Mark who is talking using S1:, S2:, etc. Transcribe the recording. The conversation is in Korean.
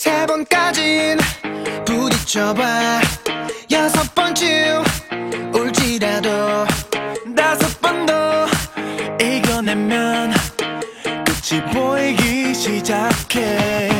S1: 세 번까진 부딪혀봐. 여섯 번쯤 울지라도 다섯 번 더 이겨내면 끝이 보이기 시작해.